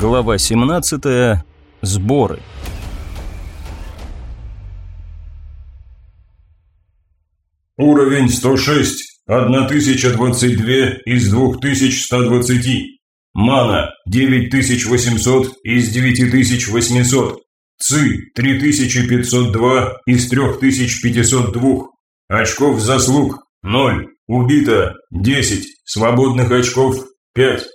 Глава 17. Сборы. Уровень 106. 1022 из 2120. Мана 9800 из 9800. ЦИ 3502 из 3502. Очков заслуг 0. Убито 10. Свободных очков 5.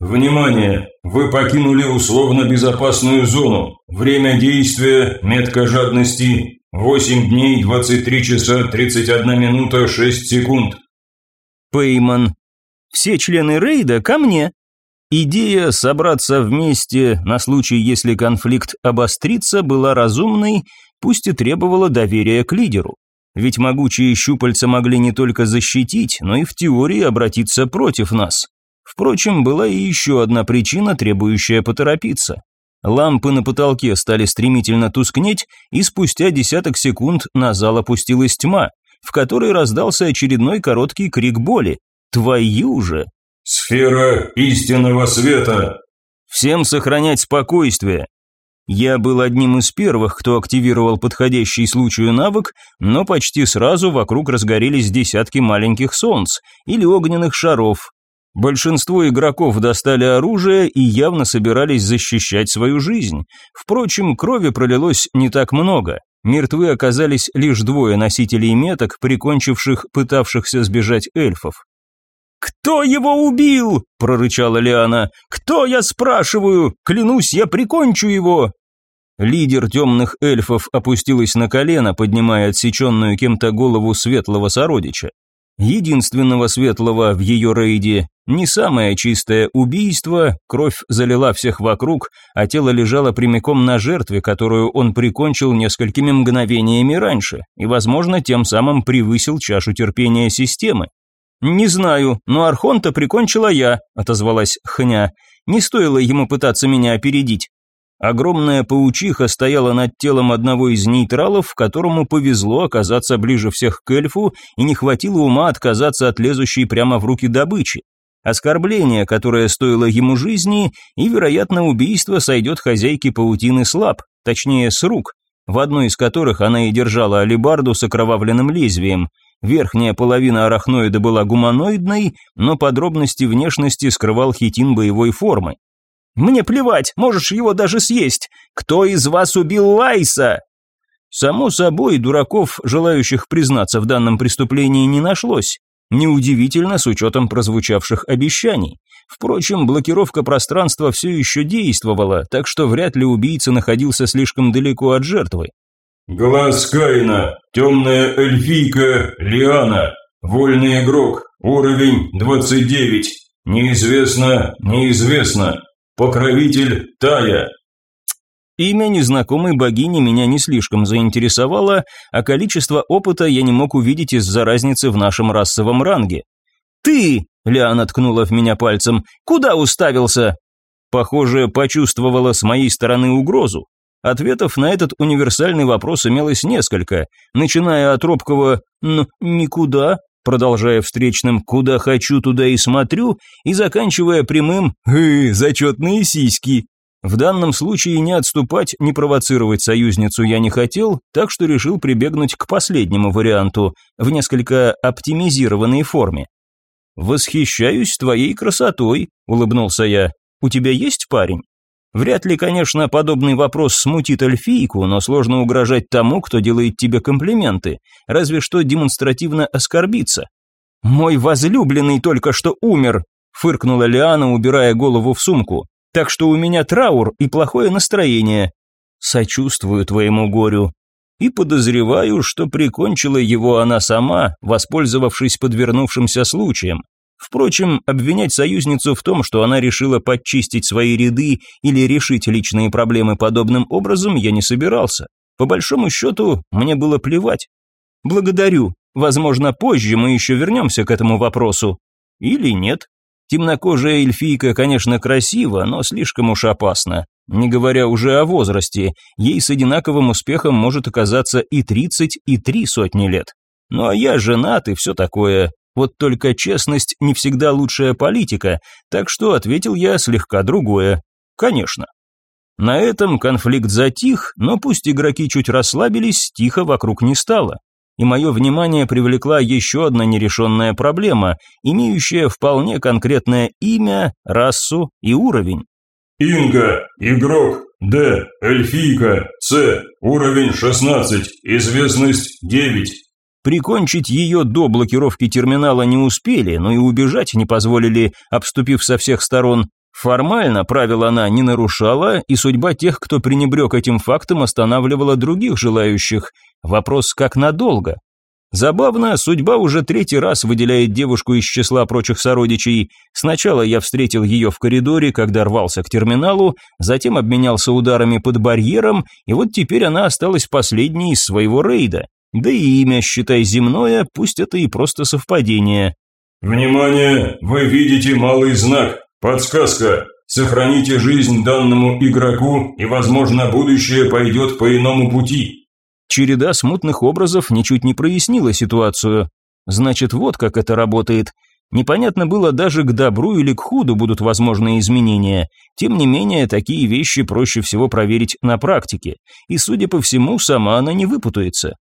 Внимание! Вы покинули условно-безопасную зону. Время действия метка жадности 8 дней 23 часа 31 минута 6 секунд. Пейман. Все члены рейда ко мне. Идея собраться вместе на случай, если конфликт обострится, была разумной, пусть и требовала доверия к лидеру. Ведь могучие щупальца могли не только защитить, но и в теории обратиться против нас. Впрочем, была и еще одна причина, требующая поторопиться. Лампы на потолке стали стремительно тускнеть, и спустя десяток секунд на зал опустилась тьма, в которой раздался очередной короткий крик боли. «Твою же!» «Сфера истинного света!» «Всем сохранять спокойствие!» Я был одним из первых, кто активировал подходящий случаю навык, но почти сразу вокруг разгорелись десятки маленьких солнц или огненных шаров. Большинство игроков достали оружие и явно собирались защищать свою жизнь. Впрочем, крови пролилось не так много. Мертвы оказались лишь двое носителей меток, прикончивших пытавшихся сбежать эльфов. «Кто его убил?» – прорычала Лиана. «Кто, я спрашиваю? Клянусь, я прикончу его!» Лидер темных эльфов опустилась на колено, поднимая отсеченную кем-то голову светлого сородича. Единственного светлого в ее рейде, не самое чистое убийство, кровь залила всех вокруг, а тело лежало прямиком на жертве, которую он прикончил несколькими мгновениями раньше, и, возможно, тем самым превысил чашу терпения системы. «Не знаю, но Архонта прикончила я», – отозвалась Хня. «Не стоило ему пытаться меня опередить». Огромная паучиха стояла над телом одного из нейтралов, которому повезло оказаться ближе всех к эльфу и не хватило ума отказаться от лезущей прямо в руки добычи. Оскорбление, которое стоило ему жизни, и, вероятно, убийство сойдет хозяйке паутины слаб, точнее, с рук, в одной из которых она и держала алебарду с окровавленным лезвием – Верхняя половина арахноида была гуманоидной, но подробности внешности скрывал хитин боевой формы. «Мне плевать, можешь его даже съесть! Кто из вас убил Лайса?» Само собой, дураков, желающих признаться в данном преступлении, не нашлось. Неудивительно с учетом прозвучавших обещаний. Впрочем, блокировка пространства все еще действовала, так что вряд ли убийца находился слишком далеко от жертвы. Глаз Каина, темная эльфийка Лиана, вольный игрок, уровень 29, неизвестно, неизвестно, покровитель Тая. Имя незнакомой богини меня не слишком заинтересовало, а количество опыта я не мог увидеть из-за разницы в нашем расовом ранге. «Ты!» – Лиана ткнула в меня пальцем. «Куда уставился?» Похоже, почувствовала с моей стороны угрозу. Ответов на этот универсальный вопрос имелось несколько, начиная от робкого «ну, никуда», продолжая встречным «куда хочу, туда и смотрю» и заканчивая прямым «э, зачетные сиськи». В данном случае не отступать, не провоцировать союзницу я не хотел, так что решил прибегнуть к последнему варианту, в несколько оптимизированной форме. «Восхищаюсь твоей красотой», – улыбнулся я. «У тебя есть парень?» Вряд ли, конечно, подобный вопрос смутит эльфийку, но сложно угрожать тому, кто делает тебе комплименты, разве что демонстративно оскорбиться. «Мой возлюбленный только что умер», – фыркнула Лиана, убирая голову в сумку. «Так что у меня траур и плохое настроение. Сочувствую твоему горю. И подозреваю, что прикончила его она сама, воспользовавшись подвернувшимся случаем. Впрочем, обвинять союзницу в том, что она решила подчистить свои ряды или решить личные проблемы подобным образом, я не собирался. По большому счету, мне было плевать. Благодарю. Возможно, позже мы еще вернемся к этому вопросу. Или нет. Темнокожая эльфийка, конечно, красива, но слишком уж опасна. Не говоря уже о возрасте, ей с одинаковым успехом может оказаться и 30, и три сотни лет. Ну а я женат и все такое. Вот только честность не всегда лучшая политика, так что ответил я слегка другое. Конечно. На этом конфликт затих, но пусть игроки чуть расслабились, тихо вокруг не стало. И мое внимание привлекла еще одна нерешенная проблема, имеющая вполне конкретное имя, расу и уровень. Инга, игрок, Д, эльфийка, С, уровень 16, известность 9. Прикончить ее до блокировки терминала не успели, но и убежать не позволили, обступив со всех сторон. Формально правил она не нарушала, и судьба тех, кто пренебрег этим фактом, останавливала других желающих. Вопрос, как надолго? Забавно, судьба уже третий раз выделяет девушку из числа прочих сородичей. Сначала я встретил ее в коридоре, когда рвался к терминалу, затем обменялся ударами под барьером, и вот теперь она осталась последней из своего рейда. Да и имя, считай, земное, пусть это и просто совпадение. «Внимание! Вы видите малый знак. Подсказка. Сохраните жизнь данному игроку, и, возможно, будущее пойдет по иному пути». Череда смутных образов ничуть не прояснила ситуацию. Значит, вот как это работает. Непонятно было даже к добру или к худу будут возможные изменения. Тем не менее, такие вещи проще всего проверить на практике. И, судя по всему, сама она не выпутается.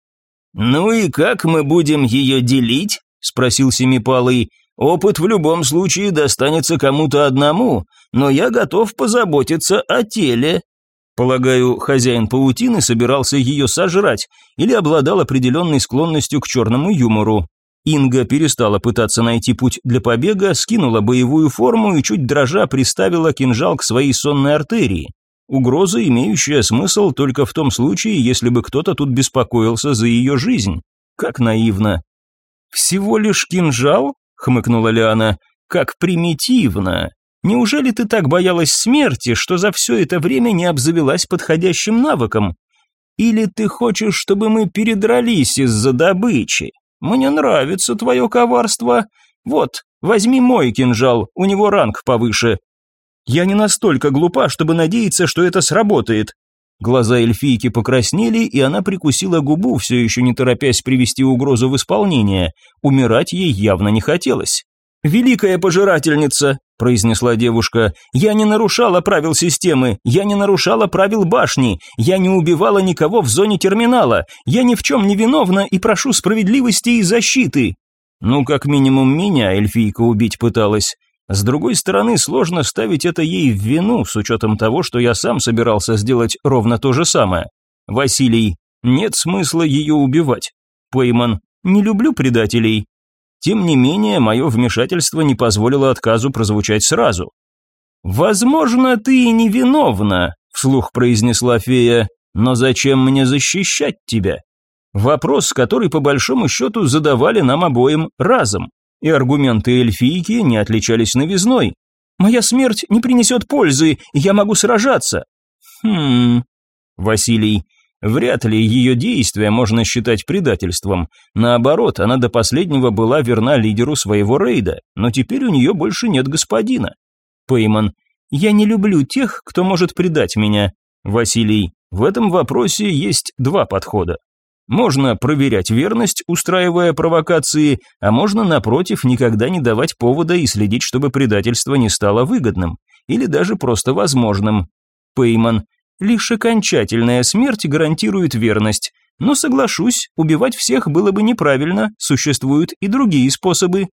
«Ну и как мы будем ее делить?» – спросил Семипалый. «Опыт в любом случае достанется кому-то одному, но я готов позаботиться о теле. Полагаю, хозяин паутины собирался ее сожрать или обладал определенной склонностью к черному юмору. Инга перестала пытаться найти путь для побега, скинула боевую форму и чуть дрожа приставила кинжал к своей сонной артерии. Угроза, имеющая смысл только в том случае, если бы кто-то тут беспокоился за ее жизнь. Как наивно. «Всего лишь кинжал?» — хмыкнула Лиана. «Как примитивно. Неужели ты так боялась смерти, что за все это время не обзавелась подходящим навыком? Или ты хочешь, чтобы мы передрались из-за добычи? Мне нравится твое коварство. Вот, возьми мой кинжал, у него ранг повыше. Я не настолько глупа, чтобы надеяться, что это сработает. Глаза эльфийки покраснели, и она прикусила губу, все еще не торопясь привести угрозу в исполнение. Умирать ей явно не хотелось. «Великая пожирательница», – произнесла девушка, – «я не нарушала правил системы, я не нарушала правил башни, я не убивала никого в зоне терминала, я ни в чем не виновна и прошу справедливости и защиты». Ну, как минимум меня эльфийка убить пыталась. С другой стороны, сложно ставить это ей в вину, с учетом того, что я сам собирался сделать ровно то же самое. Василий, нет смысла ее убивать. Пейман, не люблю предателей. Тем не менее, мое вмешательство не позволило отказу прозвучать сразу. «Возможно, ты и невиновна», – вслух произнесла фея, – «но зачем мне защищать тебя?» Вопрос, который по большому счету задавали нам обоим разом, и аргументы эльфийки не отличались новизной. «Моя смерть не принесет пользы, я могу сражаться». «Хм...» Василий, Вряд ли ее действия можно считать предательством. Наоборот, она до последнего была верна лидеру своего рейда, но теперь у нее больше нет господина. Пейман. Я не люблю тех, кто может предать меня. Василий. В этом вопросе есть два подхода. Можно проверять верность, устраивая провокации, а можно, напротив, никогда не давать повода и следить, чтобы предательство не стало выгодным, или даже просто возможным. Пейман. Лишь окончательная смерть гарантирует верность. Но соглашусь, убивать всех было бы неправильно, существуют и другие способы.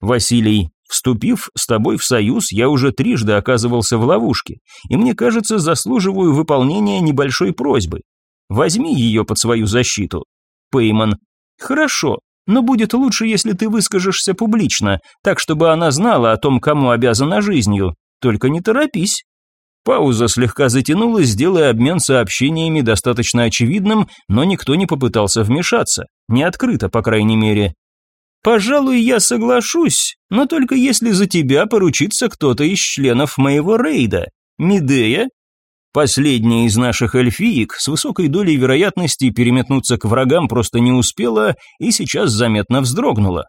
Василий, вступив с тобой в союз, я уже трижды оказывался в ловушке, и мне кажется, заслуживаю выполнения небольшой просьбы. Возьми ее под свою защиту. Пейман, хорошо, но будет лучше, если ты выскажешься публично, так чтобы она знала о том, кому обязана жизнью. Только не торопись. Пауза слегка затянулась, делая обмен сообщениями достаточно очевидным, но никто не попытался вмешаться. Не открыто, по крайней мере. «Пожалуй, я соглашусь, но только если за тебя поручится кто-то из членов моего рейда. Медея?» Последняя из наших эльфиек с высокой долей вероятности переметнуться к врагам просто не успела и сейчас заметно вздрогнула.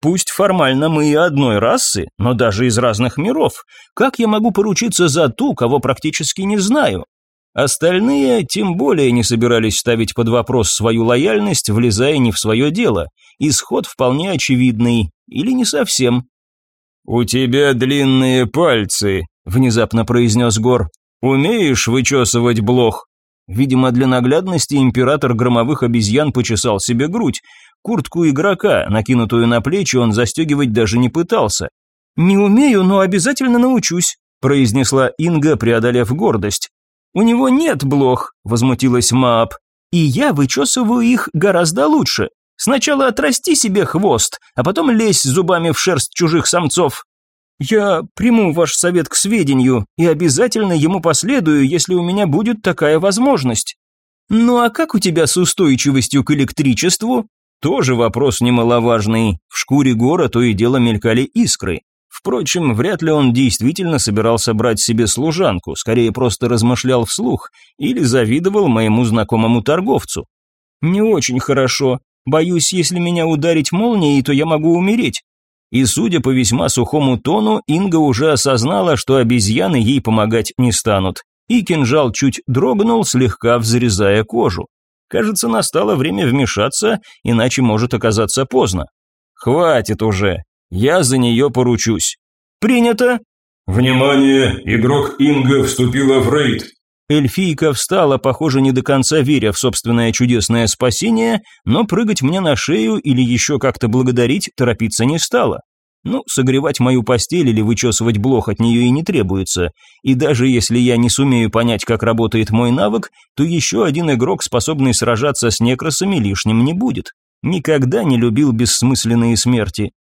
Пусть формально мы и одной расы, но даже из разных миров. Как я могу поручиться за ту, кого практически не знаю? Остальные тем более не собирались ставить под вопрос свою лояльность, влезая не в свое дело. Исход вполне очевидный, или не совсем. «У тебя длинные пальцы», – внезапно произнес Гор. «Умеешь вычесывать блох?» Видимо, для наглядности император громовых обезьян почесал себе грудь. Куртку игрока, накинутую на плечи, он застегивать даже не пытался. «Не умею, но обязательно научусь», – произнесла Инга, преодолев гордость. «У него нет блох», – возмутилась Маап. «И я вычесываю их гораздо лучше. Сначала отрасти себе хвост, а потом лезь зубами в шерсть чужих самцов». «Я приму ваш совет к сведению и обязательно ему последую, если у меня будет такая возможность». «Ну а как у тебя с устойчивостью к электричеству?» Тоже вопрос немаловажный. В шкуре гора то и дело мелькали искры. Впрочем, вряд ли он действительно собирался брать себе служанку, скорее просто размышлял вслух или завидовал моему знакомому торговцу. «Не очень хорошо. Боюсь, если меня ударить молнией, то я могу умереть». И судя по весьма сухому тону, Инга уже осознала, что обезьяны ей помогать не станут. И кинжал чуть дрогнул, слегка взрезая кожу. Кажется, настало время вмешаться, иначе может оказаться поздно. «Хватит уже, я за нее поручусь. Принято. Внимание, игрок Инга вступила в рейд. Эльфийка встала, похоже, не до конца веря в собственное чудесное спасение, но прыгать мне на шею или еще как-то благодарить торопиться не стала. Ну, согревать мою постель или вычесывать блох от нее и не требуется. И даже если я не сумею понять, как работает мой навык, то еще один игрок, способный сражаться с некросами, лишним не будет. Никогда не любил бессмысленные смерти.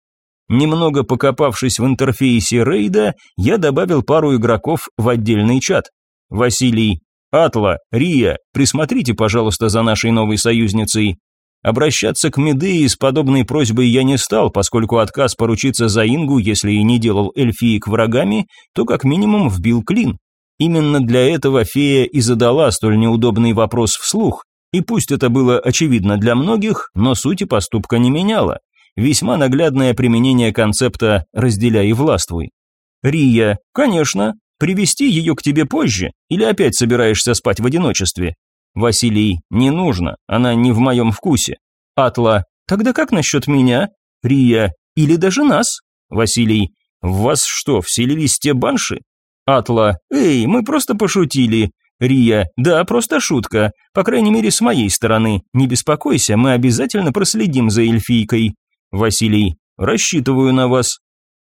Немного покопавшись в интерфейсе рейда, я добавил пару игроков в отдельный чат. Василий, Атла, Рия, присмотрите, пожалуйста, за нашей новой союзницей. Обращаться к Медеи с подобной просьбой я не стал, поскольку отказ поручиться за Ингу, если и не делал эльфиек врагами, то как минимум вбил клин. Именно для этого фея и задала столь неудобный вопрос вслух, и пусть это было очевидно для многих, но сути поступка не меняло. Весьма наглядное применение концепта «разделяй и властвуй». Рия, конечно, привести ее к тебе позже, или опять собираешься спать в одиночестве? Василий, не нужно, она не в моем вкусе. Атла, тогда как насчет меня? Рия, или даже нас? Василий, в вас что, вселились те банши? Атла, эй, мы просто пошутили. Рия, да, просто шутка, по крайней мере с моей стороны. Не беспокойся, мы обязательно проследим за эльфийкой. Василий, рассчитываю на вас.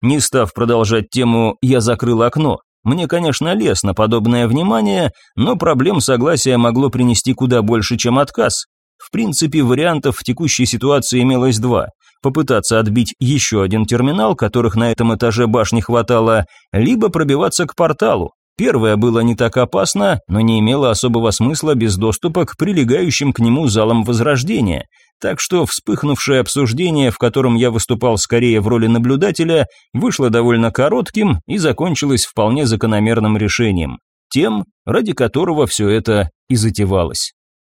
Не став продолжать тему, я закрыл окно. Мне, конечно, лестно подобное внимание, но проблем согласия могло принести куда больше, чем отказ. В принципе, вариантов в текущей ситуации имелось два. Попытаться отбить еще один терминал, которых на этом этаже башни хватало, либо пробиваться к порталу. Первое было не так опасно, но не имело особого смысла без доступа к прилегающим к нему залам Возрождения, так что вспыхнувшее обсуждение, в котором я выступал скорее в роли наблюдателя, вышло довольно коротким и закончилось вполне закономерным решением, тем, ради которого все это и затевалось.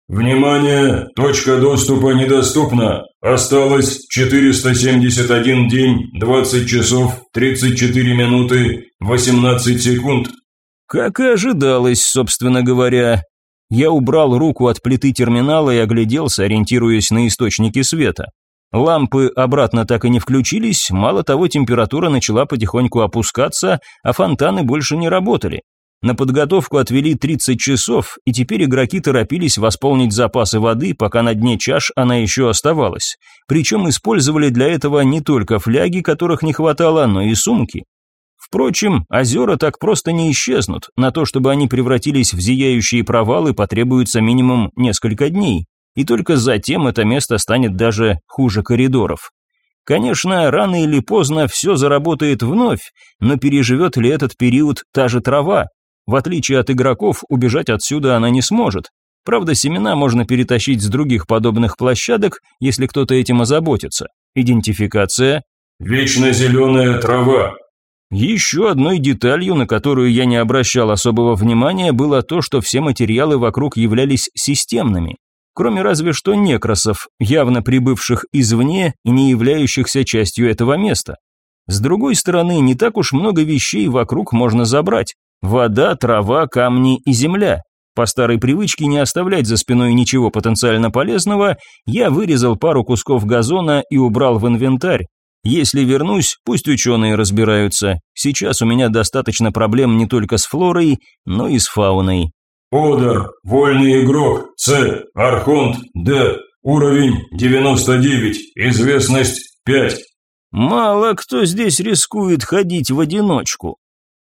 «Внимание! Точка доступа недоступна. Осталось 471 день, 20 часов, 34 минуты, 18 секунд». Как и ожидалось, собственно говоря. Я убрал руку от плиты терминала и огляделся, ориентируясь на источники света. Лампы обратно так и не включились, мало того, температура начала потихоньку опускаться, а фонтаны больше не работали. На подготовку отвели 30 часов, и теперь игроки торопились восполнить запасы воды, пока на дне чаш она еще оставалась. Причем использовали для этого не только фляги, которых не хватало, но и сумки. Впрочем, озера так просто не исчезнут, на то, чтобы они превратились в зияющие провалы, потребуется минимум несколько дней, и только затем это место станет даже хуже коридоров. Конечно, рано или поздно все заработает вновь, но переживет ли этот период та же трава? В отличие от игроков, убежать отсюда она не сможет. Правда, семена можно перетащить с других подобных площадок, если кто-то этим озаботится. Идентификация. Вечно зеленая трава. Еще одной деталью, на которую я не обращал особого внимания, было то, что все материалы вокруг являлись системными. Кроме разве что некросов, явно прибывших извне и не являющихся частью этого места. С другой стороны, не так уж много вещей вокруг можно забрать. Вода, трава, камни и земля. По старой привычке не оставлять за спиной ничего потенциально полезного, я вырезал пару кусков газона и убрал в инвентарь, Если вернусь, пусть ученые разбираются. Сейчас у меня достаточно проблем не только с флорой, но и с фауной. Одер, вольный игрок, С, Архонт, Д, уровень 99, известность 5. Мало кто здесь рискует ходить в одиночку.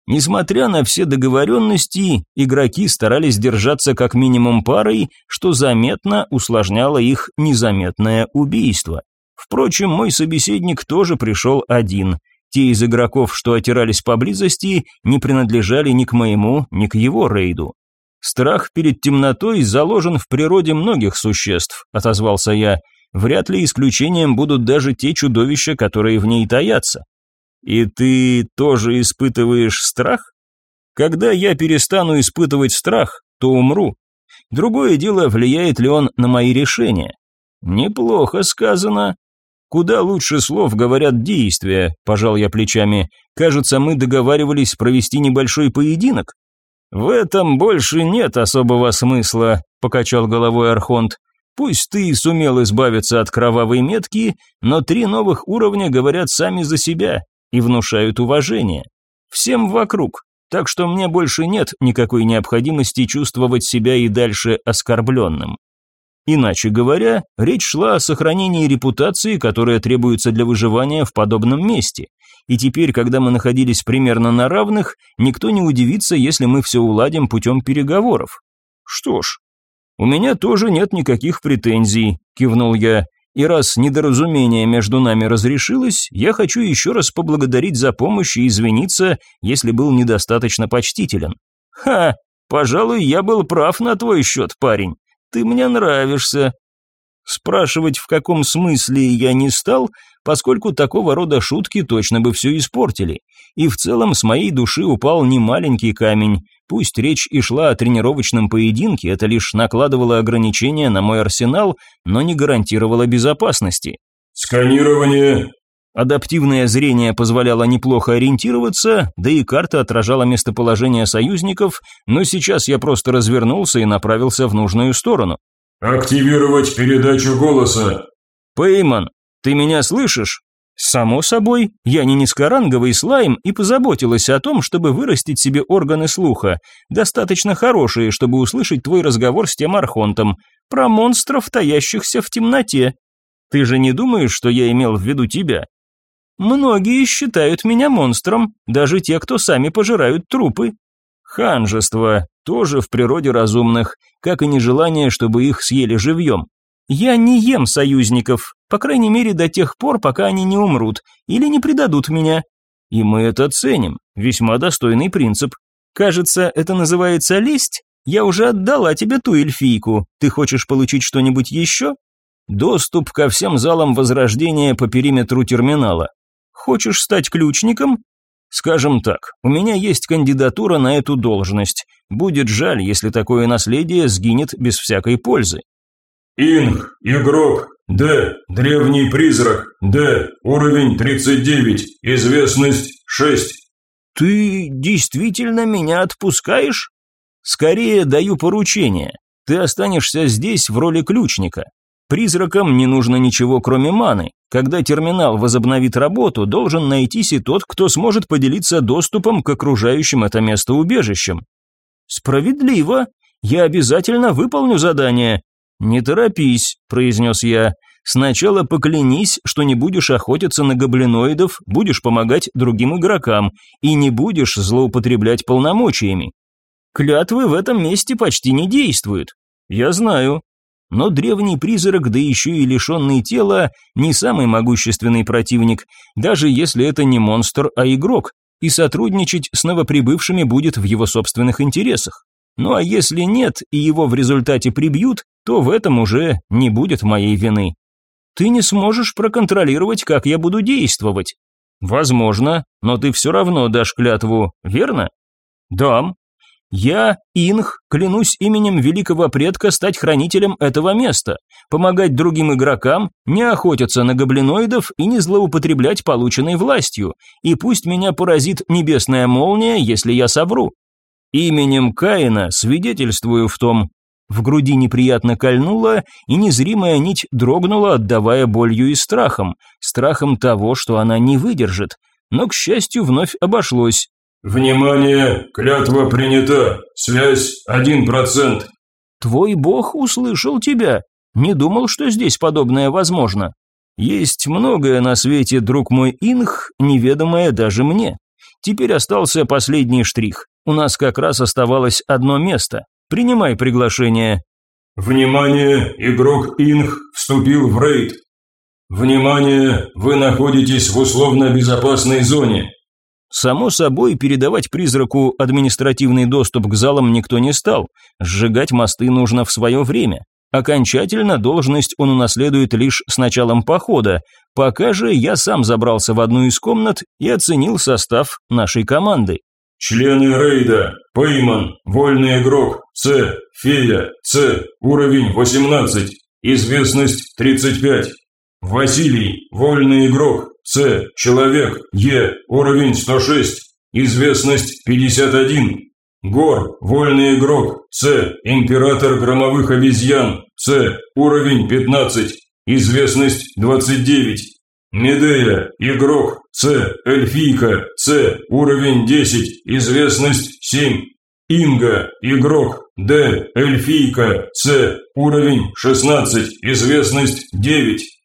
Несмотря на все договоренности, игроки старались держаться как минимум парой, что заметно усложняло их незаметное убийство. Впрочем, мой собеседник тоже пришел один. Те из игроков, что отирались поблизости, не принадлежали ни к моему, ни к его рейду. «Страх перед темнотой заложен в природе многих существ», – отозвался я. «Вряд ли исключением будут даже те чудовища, которые в ней таятся. И ты тоже испытываешь страх? Когда я перестану испытывать страх, то умру. Другое дело, влияет ли он на мои решения. Неплохо сказано. Куда лучше слов говорят действия, пожал я плечами. Кажется, мы договаривались провести небольшой поединок. В этом больше нет особого смысла, покачал головой Архонт. Пусть ты сумел избавиться от кровавой метки, но три новых уровня говорят сами за себя, и внушают уважение. Всем вокруг, так что мне больше нет никакой необходимости чувствовать себя и дальше оскорбленным. Иначе говоря, речь шла о сохранении репутации, которая требуется для выживания в подобном месте. И теперь, когда мы находились примерно на равных, никто не удивится, если мы все уладим путем переговоров. Что ж, у меня тоже нет никаких претензий, кивнул я. И раз недоразумение между нами разрешилось, я хочу еще раз поблагодарить за помощь и извиниться, если был недостаточно почтителен. Ха, пожалуй, я был прав на твой счет, парень. Ты мне нравишься. Спрашивать, в каком смысле я не стал, поскольку такого рода шутки точно бы все испортили. И в целом с моей души упал не маленький камень. Пусть речь и шла о тренировочном поединке, это лишь накладывало ограничения на мой арсенал, но не гарантировало безопасности. «Сканирование!» Адаптивное зрение позволяло неплохо ориентироваться, да и карта отражала местоположение союзников, но сейчас я просто развернулся и направился в нужную сторону. «Активировать передачу голоса!» «Пейман, ты меня слышишь?» Само собой, я не низкоранговый слайм и позаботилась о том, чтобы вырастить себе органы слуха, достаточно хорошие, чтобы услышать твой разговор с тем архонтом, про монстров, таящихся в темноте. Ты же не думаешь, что я имел в виду тебя? Многие считают меня монстром, даже те, кто сами пожирают трупы. Ханжество тоже в природе разумных, как и нежелание, чтобы их съели живьем. Я не ем союзников, по крайней мере до тех пор, пока они не умрут или не предадут меня. И мы это ценим, весьма достойный принцип. Кажется, это называется лесть? Я уже отдала тебе ту эльфийку, ты хочешь получить что-нибудь еще? Доступ ко всем залам возрождения по периметру терминала. Хочешь стать ключником? Скажем так, у меня есть кандидатура на эту должность. Будет жаль, если такое наследие сгинет без всякой пользы. Инг, игрок, Д, древний призрак, Д, уровень 39, известность 6. Ты действительно меня отпускаешь? Скорее даю поручение. Ты останешься здесь в роли ключника. Призракам не нужно ничего, кроме маны. Когда терминал возобновит работу, должен найтись и тот, кто сможет поделиться доступом к окружающим это место убежищем. Справедливо. Я обязательно выполню задание. «Не торопись», – произнес я. «Сначала поклянись, что не будешь охотиться на гоблиноидов, будешь помогать другим игрокам и не будешь злоупотреблять полномочиями. Клятвы в этом месте почти не действуют. Я знаю. Но древний призрак, да еще и лишенный тела, не самый могущественный противник, даже если это не монстр, а игрок, и сотрудничать с новоприбывшими будет в его собственных интересах. Ну а если нет, и его в результате прибьют, то в этом уже не будет моей вины. Ты не сможешь проконтролировать, как я буду действовать. Возможно, но ты все равно дашь клятву, верно? Дам. Я, Инх, клянусь именем великого предка стать хранителем этого места, помогать другим игрокам, не охотиться на гоблиноидов и не злоупотреблять полученной властью, и пусть меня поразит небесная молния, если я совру. Именем Каина свидетельствую в том. В груди неприятно кольнуло, и незримая нить дрогнула, отдавая болью и страхом. Страхом того, что она не выдержит. Но, к счастью, вновь обошлось. «Внимание! Клятва принята! Связь один процент!» «Твой бог услышал тебя. Не думал, что здесь подобное возможно. Есть многое на свете, друг мой Инх, неведомое даже мне. Теперь остался последний штрих. У нас как раз оставалось одно место. Принимай приглашение. Внимание, игрок Инх вступил в рейд. Внимание, вы находитесь в условно безопасной зоне. Само собой, передавать призраку административный доступ к залам никто не стал. Сжигать мосты нужно в свое время. Окончательно должность он унаследует лишь с началом похода. Пока же я сам забрался в одну из комнат и оценил состав нашей команды. Члены рейда. Пейман, вольный игрок, С, фея, С, уровень 18, известность 35. Василий, вольный игрок, С, человек, Е, уровень 106, известность 51. Гор, вольный игрок, С, император громовых обезьян, С, уровень 15, известность 29. Медея, игрок, С, эльфийка, С, уровень 10, известность 7. Инга, игрок, Д, эльфийка, С, уровень 16, известность 9.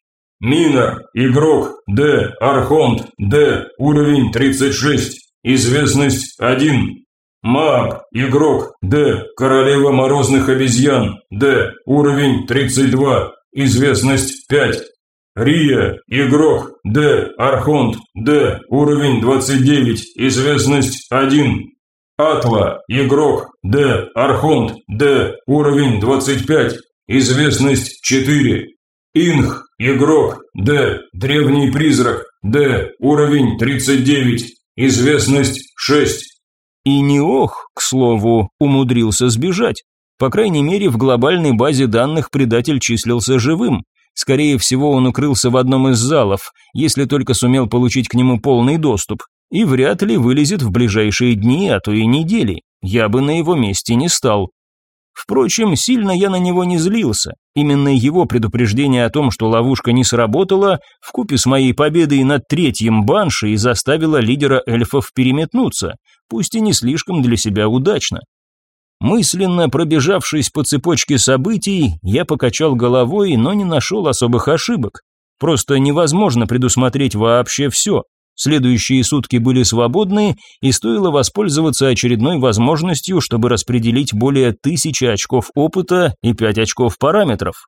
Мина, игрок, Д, архонт, Д, уровень 36, известность 1. Маг, игрок, Д, королева морозных обезьян, Д, уровень 32, известность 5. Рия, игрок, Д, Архонт, Д, уровень 29, известность 1. Атла, игрок, Д, Архонт, Д, уровень 25, известность 4. Инх, игрок, Д, древний призрак, Д, уровень 39, известность 6. И не ох, к слову, умудрился сбежать. По крайней мере, в глобальной базе данных предатель числился живым. Скорее всего, он укрылся в одном из залов, если только сумел получить к нему полный доступ, и вряд ли вылезет в ближайшие дни, а то и недели. Я бы на его месте не стал. Впрочем, сильно я на него не злился. Именно его предупреждение о том, что ловушка не сработала, вкупе с моей победой над третьим банши и заставило лидера эльфов переметнуться, пусть и не слишком для себя удачно. Мысленно пробежавшись по цепочке событий, я покачал головой, но не нашел особых ошибок. Просто невозможно предусмотреть вообще все. Следующие сутки были свободны, и стоило воспользоваться очередной возможностью, чтобы распределить более тысячи очков опыта и пять очков параметров.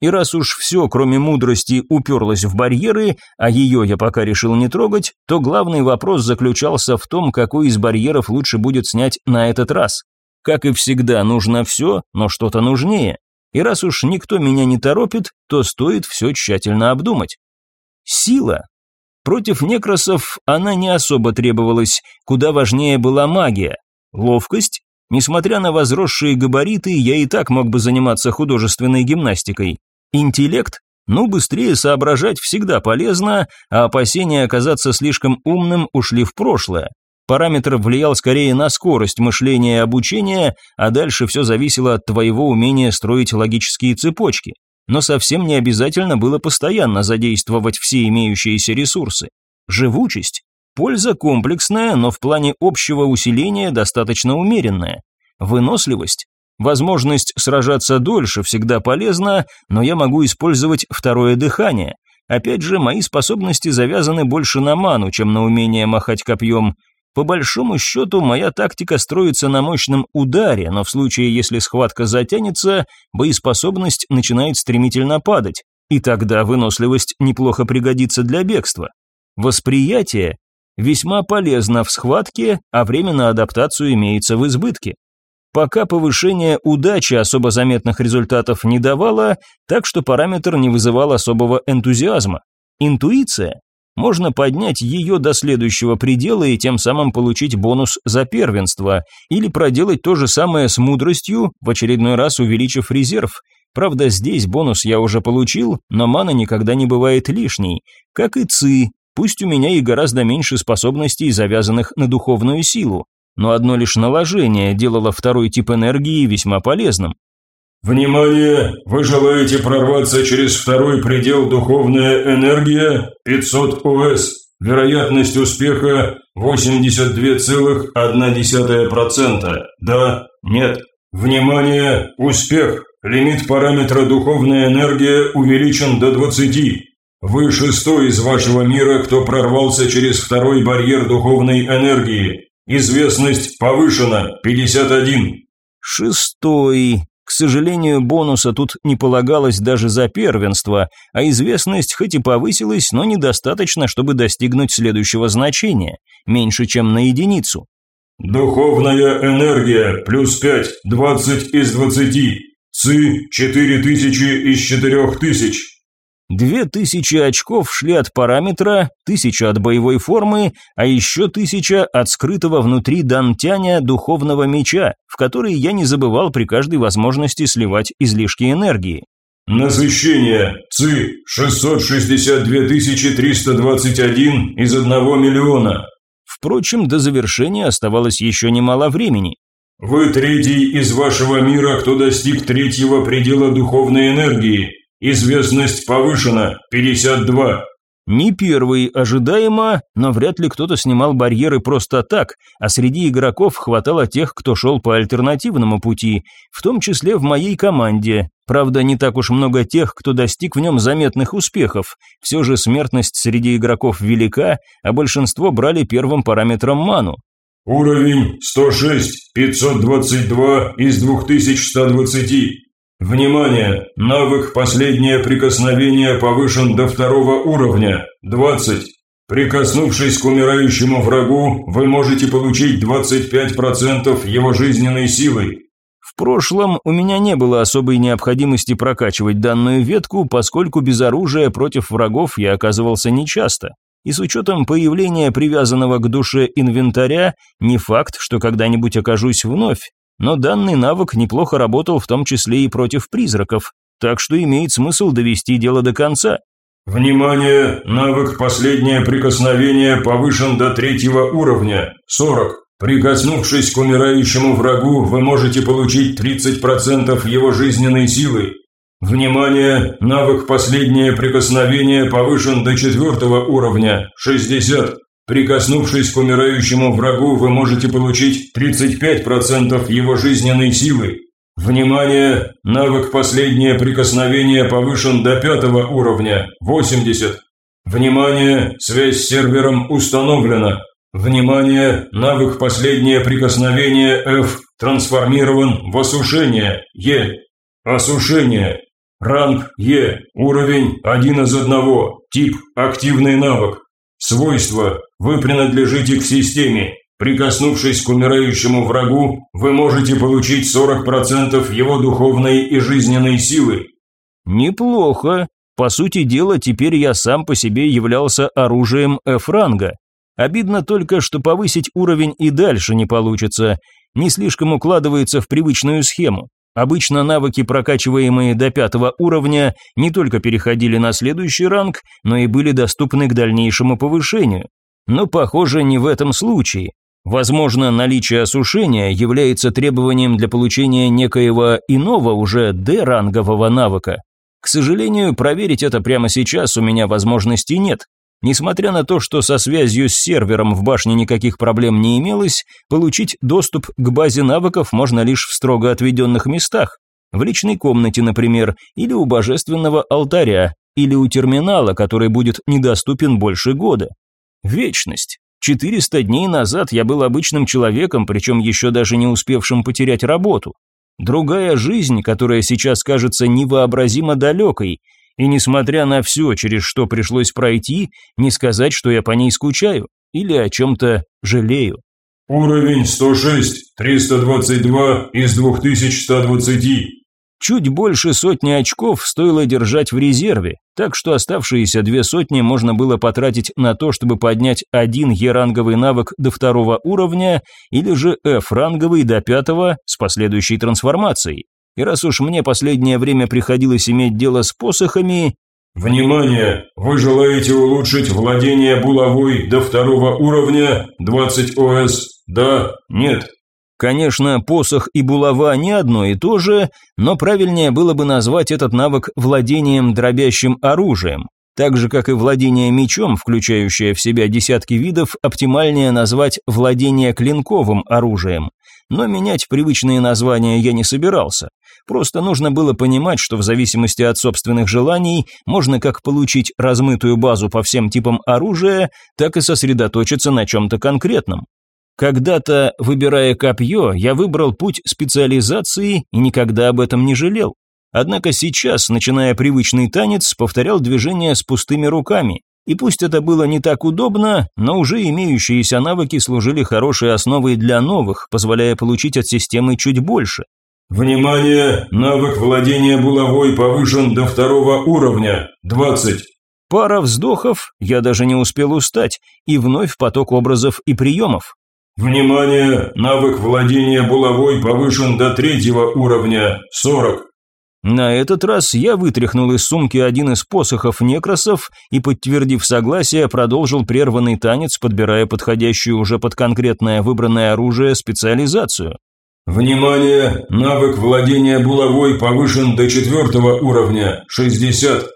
И раз уж все, кроме мудрости, уперлось в барьеры, а ее я пока решил не трогать, то главный вопрос заключался в том, какой из барьеров лучше будет снять на этот раз. Как и всегда, нужно все, но что-то нужнее. И раз уж никто меня не торопит, то стоит все тщательно обдумать. Сила. Против некросов она не особо требовалась, куда важнее была магия. Ловкость. Несмотря на возросшие габариты, я и так мог бы заниматься художественной гимнастикой. Интеллект. Ну, быстрее соображать всегда полезно, а опасения оказаться слишком умным ушли в прошлое. Параметр влиял скорее на скорость мышления и обучения, а дальше все зависело от твоего умения строить логические цепочки. Но совсем не обязательно было постоянно задействовать все имеющиеся ресурсы. Живучесть. Польза комплексная, но в плане общего усиления достаточно умеренная. Выносливость. Возможность сражаться дольше всегда полезна, но я могу использовать второе дыхание. Опять же, мои способности завязаны больше на ману, чем на умение махать копьем. По большому счету, моя тактика строится на мощном ударе, но в случае, если схватка затянется, боеспособность начинает стремительно падать, и тогда выносливость неплохо пригодится для бегства. Восприятие весьма полезно в схватке, а время на адаптацию имеется в избытке. Пока повышение удачи особо заметных результатов не давало, так что параметр не вызывал особого энтузиазма. Интуиция можно поднять ее до следующего предела и тем самым получить бонус за первенство, или проделать то же самое с мудростью, в очередной раз увеличив резерв. Правда, здесь бонус я уже получил, но мана никогда не бывает лишней, как и ци, пусть у меня и гораздо меньше способностей, завязанных на духовную силу, но одно лишь наложение делало второй тип энергии весьма полезным. Внимание! Вы желаете прорваться через второй предел духовная энергия 500 ОС. Вероятность успеха 82,1%. Да, нет. Внимание! Успех! Лимит параметра духовная энергия увеличен до 20. Вы шестой из вашего мира, кто прорвался через второй барьер духовной энергии. Известность повышена 51. Шестой. К сожалению, бонуса тут не полагалось даже за первенство, а известность хоть и повысилась, но недостаточно, чтобы достигнуть следующего значения, меньше, чем на единицу. Духовная энергия плюс 5, 20 из 20. ЦИ 4000 из 4000. Две тысячи очков шли от параметра, тысяча от боевой формы, а еще тысяча от скрытого внутри дантяня духовного меча, в который я не забывал при каждой возможности сливать излишки энергии. Насыщение ЦИ 662 321 из 1 миллиона. Впрочем, до завершения оставалось еще немало времени. Вы третий из вашего мира, кто достиг третьего предела духовной энергии. Известность повышена 52. Не первый, ожидаемо, но вряд ли кто-то снимал барьеры просто так, а среди игроков хватало тех, кто шел по альтернативному пути, в том числе в моей команде. Правда, не так уж много тех, кто достиг в нем заметных успехов. Все же смертность среди игроков велика, а большинство брали первым параметром ману. Уровень 106, 522 из 2120. Внимание! Навык «Последнее прикосновение» повышен до второго уровня. 20. Прикоснувшись к умирающему врагу, вы можете получить 25% его жизненной силы. В прошлом у меня не было особой необходимости прокачивать данную ветку, поскольку без оружия против врагов я оказывался нечасто. И с учетом появления привязанного к душе инвентаря, не факт, что когда-нибудь окажусь вновь, но данный навык неплохо работал в том числе и против призраков, так что имеет смысл довести дело до конца. Внимание! Навык «Последнее прикосновение» повышен до третьего уровня, 40. Прикоснувшись к умирающему врагу, вы можете получить 30% его жизненной силы. Внимание! Навык «Последнее прикосновение» повышен до четвертого уровня, 60. Прикоснувшись к умирающему врагу, вы можете получить 35% его жизненной силы. Внимание! Навык «Последнее прикосновение» повышен до пятого уровня, 80. Внимание! Связь с сервером установлена. Внимание! Навык «Последнее прикосновение» F трансформирован в осушение Е. Осушение. Ранг Е. Уровень 1 из 1. Тип активный навык. Свойства. Вы принадлежите к системе. Прикоснувшись к умирающему врагу, вы можете получить 40% его духовной и жизненной силы. Неплохо. По сути дела, теперь я сам по себе являлся оружием F-ранга. Обидно только, что повысить уровень и дальше не получится. Не слишком укладывается в привычную схему. Обычно навыки, прокачиваемые до пятого уровня, не только переходили на следующий ранг, но и были доступны к дальнейшему повышению. Но, похоже, не в этом случае. Возможно, наличие осушения является требованием для получения некоего иного уже D-рангового навыка. К сожалению, проверить это прямо сейчас у меня возможности нет. Несмотря на то, что со связью с сервером в башне никаких проблем не имелось, получить доступ к базе навыков можно лишь в строго отведенных местах. В личной комнате, например, или у божественного алтаря, или у терминала, который будет недоступен больше года. Вечность. 400 дней назад я был обычным человеком, причем еще даже не успевшим потерять работу. Другая жизнь, которая сейчас кажется невообразимо далекой, и несмотря на все, через что пришлось пройти, не сказать, что я по ней скучаю или о чем-то жалею. Уровень 106, 322 из 2120. Чуть больше сотни очков стоило держать в резерве, так что оставшиеся две сотни можно было потратить на то, чтобы поднять один Е-ранговый навык до второго уровня или же F-ранговый до пятого с последующей трансформацией. И раз уж мне последнее время приходилось иметь дело с посохами... Внимание! Вы желаете улучшить владение булавой до второго уровня 20 ОС? Да? Нет? Конечно, посох и булава не одно и то же, но правильнее было бы назвать этот навык владением дробящим оружием. Так же, как и владение мечом, включающее в себя десятки видов, оптимальнее назвать владение клинковым оружием. Но менять привычные названия я не собирался. Просто нужно было понимать, что в зависимости от собственных желаний можно как получить размытую базу по всем типам оружия, так и сосредоточиться на чем-то конкретном. Когда-то, выбирая копье, я выбрал путь специализации и никогда об этом не жалел. Однако сейчас, начиная привычный танец, повторял движения с пустыми руками. И пусть это было не так удобно, но уже имеющиеся навыки служили хорошей основой для новых, позволяя получить от системы чуть больше. Внимание! Навык владения булавой повышен до второго уровня. 20. Пара вздохов, я даже не успел устать, и вновь поток образов и приемов. Внимание! Навык владения булавой повышен до третьего уровня. 40. На этот раз я вытряхнул из сумки один из посохов некросов и, подтвердив согласие, продолжил прерванный танец, подбирая подходящую уже под конкретное выбранное оружие специализацию. Внимание! Навык владения булавой повышен до четвертого уровня. 60.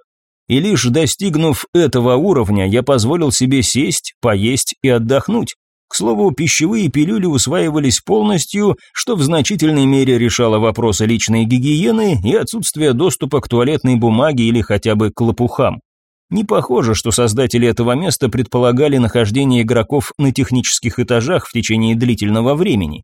И лишь достигнув этого уровня, я позволил себе сесть, поесть и отдохнуть. К слову, пищевые пилюли усваивались полностью, что в значительной мере решало вопросы личной гигиены и отсутствие доступа к туалетной бумаге или хотя бы к лопухам. Не похоже, что создатели этого места предполагали нахождение игроков на технических этажах в течение длительного времени.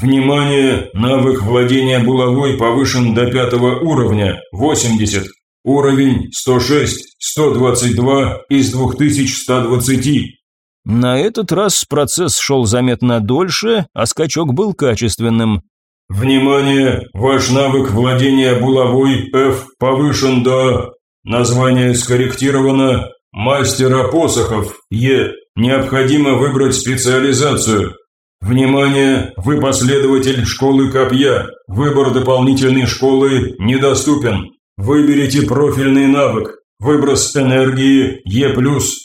Внимание! Навык владения булавой повышен до пятого уровня, 80. Уровень 106, 122 из 2120. На этот раз процесс шел заметно дольше, а скачок был качественным. Внимание! Ваш навык владения булавой F повышен до... Название скорректировано. Мастера посохов Е. Необходимо выбрать специализацию. Внимание! Вы последователь школы копья. Выбор дополнительной школы недоступен. Выберите профильный навык. Выброс энергии Е+,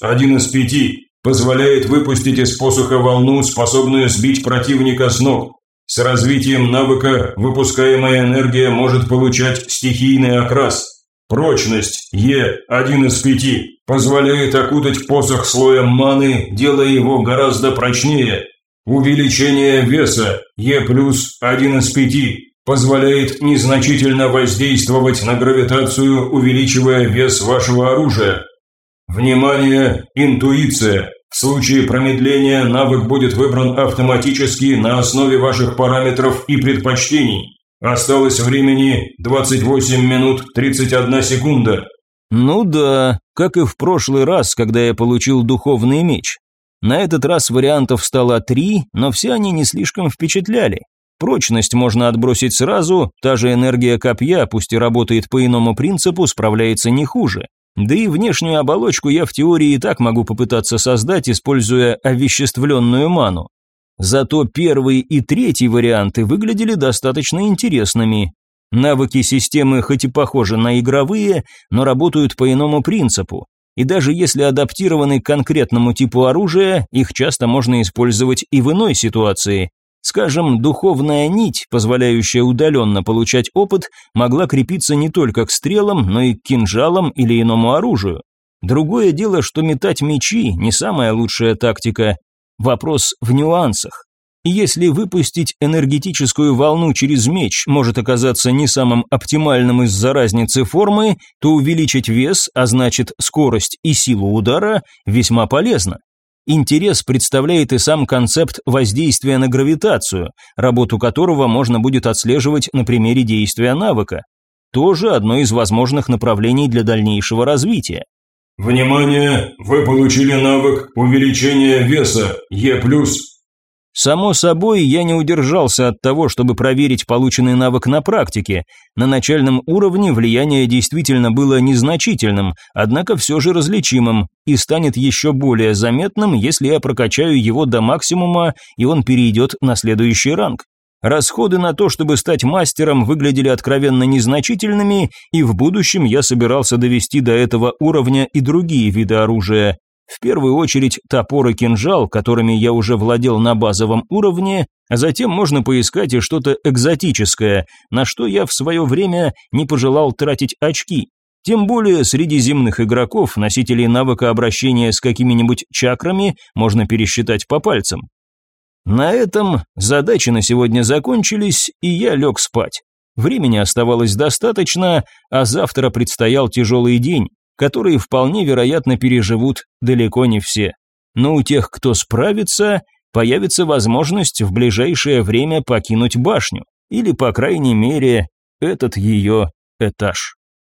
один из пяти. Позволяет выпустить из посоха волну, способную сбить противника с ног. С развитием навыка выпускаемая энергия может получать стихийный окрас. Прочность Е, один из пяти, позволяет окутать посох слоем маны, делая его гораздо прочнее. Увеличение веса Е+, один из пяти, позволяет незначительно воздействовать на гравитацию, увеличивая вес вашего оружия. Внимание, интуиция. В случае промедления навык будет выбран автоматически на основе ваших параметров и предпочтений. Осталось времени 28 минут 31 секунда. Ну да, как и в прошлый раз, когда я получил духовный меч. На этот раз вариантов стало три, но все они не слишком впечатляли. Прочность можно отбросить сразу, та же энергия копья, пусть и работает по иному принципу, справляется не хуже. Да и внешнюю оболочку я в теории и так могу попытаться создать, используя овеществленную ману. Зато первый и третий варианты выглядели достаточно интересными. Навыки системы хоть и похожи на игровые, но работают по иному принципу. И даже если адаптированы к конкретному типу оружия, их часто можно использовать и в иной ситуации. Скажем, духовная нить, позволяющая удаленно получать опыт, могла крепиться не только к стрелам, но и к кинжалам или иному оружию. Другое дело, что метать мечи не самая лучшая тактика. Вопрос в нюансах. Если выпустить энергетическую волну через меч может оказаться не самым оптимальным из-за разницы формы, то увеличить вес, а значит скорость и силу удара, весьма полезно. Интерес представляет и сам концепт воздействия на гравитацию, работу которого можно будет отслеживать на примере действия навыка. Тоже одно из возможных направлений для дальнейшего развития. Внимание! Вы получили навык увеличения веса Е+. Само собой, я не удержался от того, чтобы проверить полученный навык на практике. На начальном уровне влияние действительно было незначительным, однако все же различимым, и станет еще более заметным, если я прокачаю его до максимума, и он перейдет на следующий ранг. Расходы на то, чтобы стать мастером, выглядели откровенно незначительными, и в будущем я собирался довести до этого уровня и другие виды оружия. В первую очередь топор и кинжал, которыми я уже владел на базовом уровне, А затем можно поискать и что-то экзотическое, на что я в свое время не пожелал тратить очки. Тем более среди земных игроков носителей навыка обращения с какими-нибудь чакрами можно пересчитать по пальцам. На этом задачи на сегодня закончились, и я лег спать. Времени оставалось достаточно, а завтра предстоял тяжелый день, который вполне вероятно переживут далеко не все. Но у тех, кто справится, появится возможность в ближайшее время покинуть башню, или, по крайней мере, этот ее этаж.